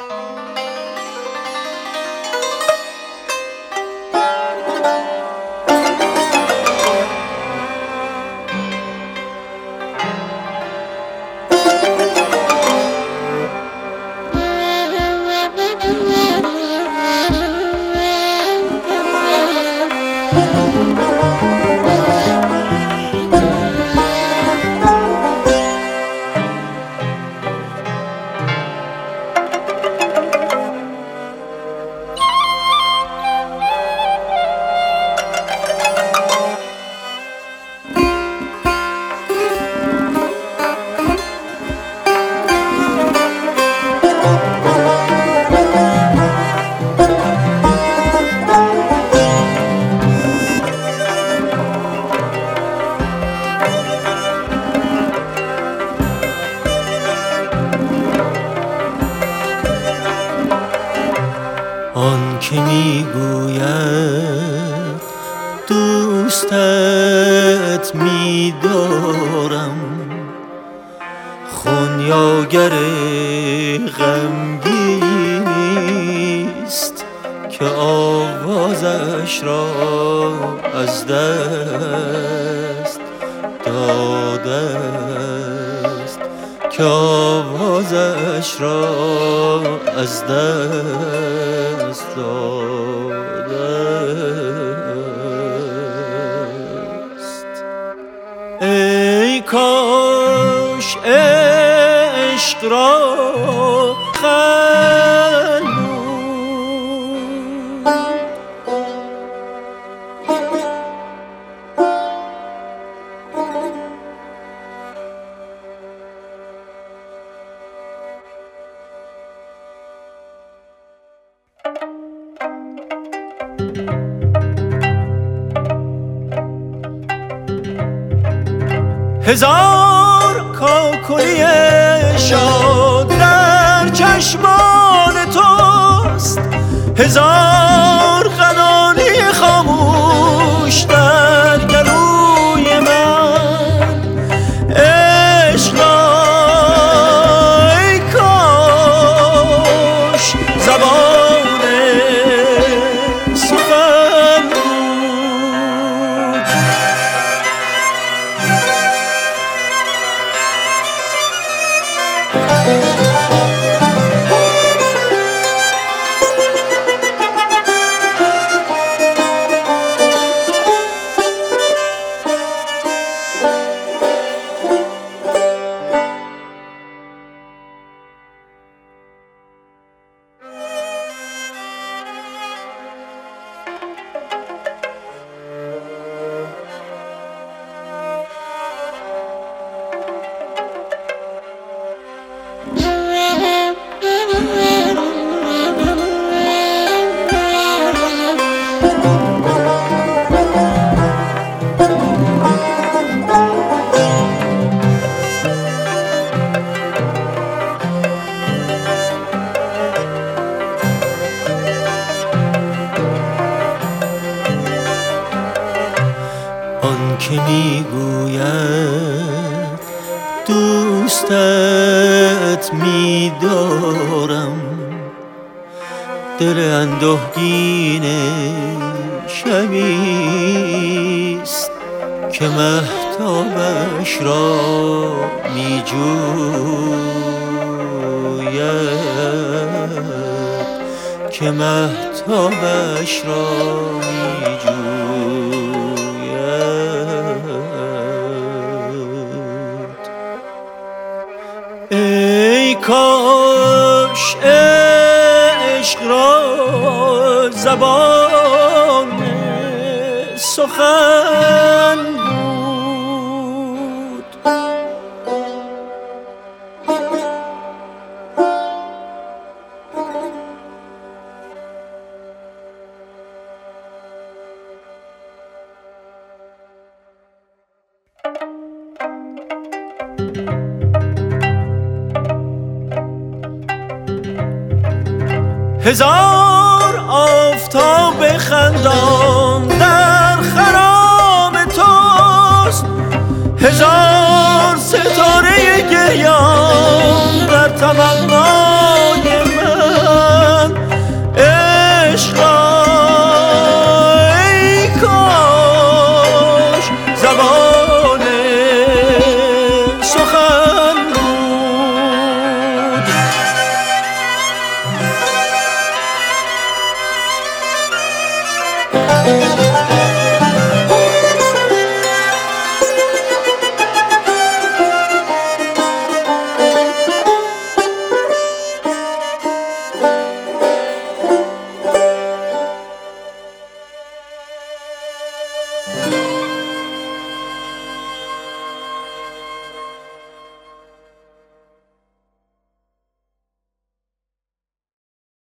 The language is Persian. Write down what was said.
آن که می‌گوید دوستت میدارم. خونیاگر غمگینیست که آوازش را از دست است که آوازش را از دست داده است ای کاش عشق را هزار کاکلی شاد در چشمان توست. هزار آن که می‌گوید دوستت میدارم. دل اندوهگین شبیست که مهتابش را میجوید. که مهتابش را میجوید. کاش عشق را زبان سخن هزار آفتاب خندان در خرام توست. هزار ستاره گریان در تمنای من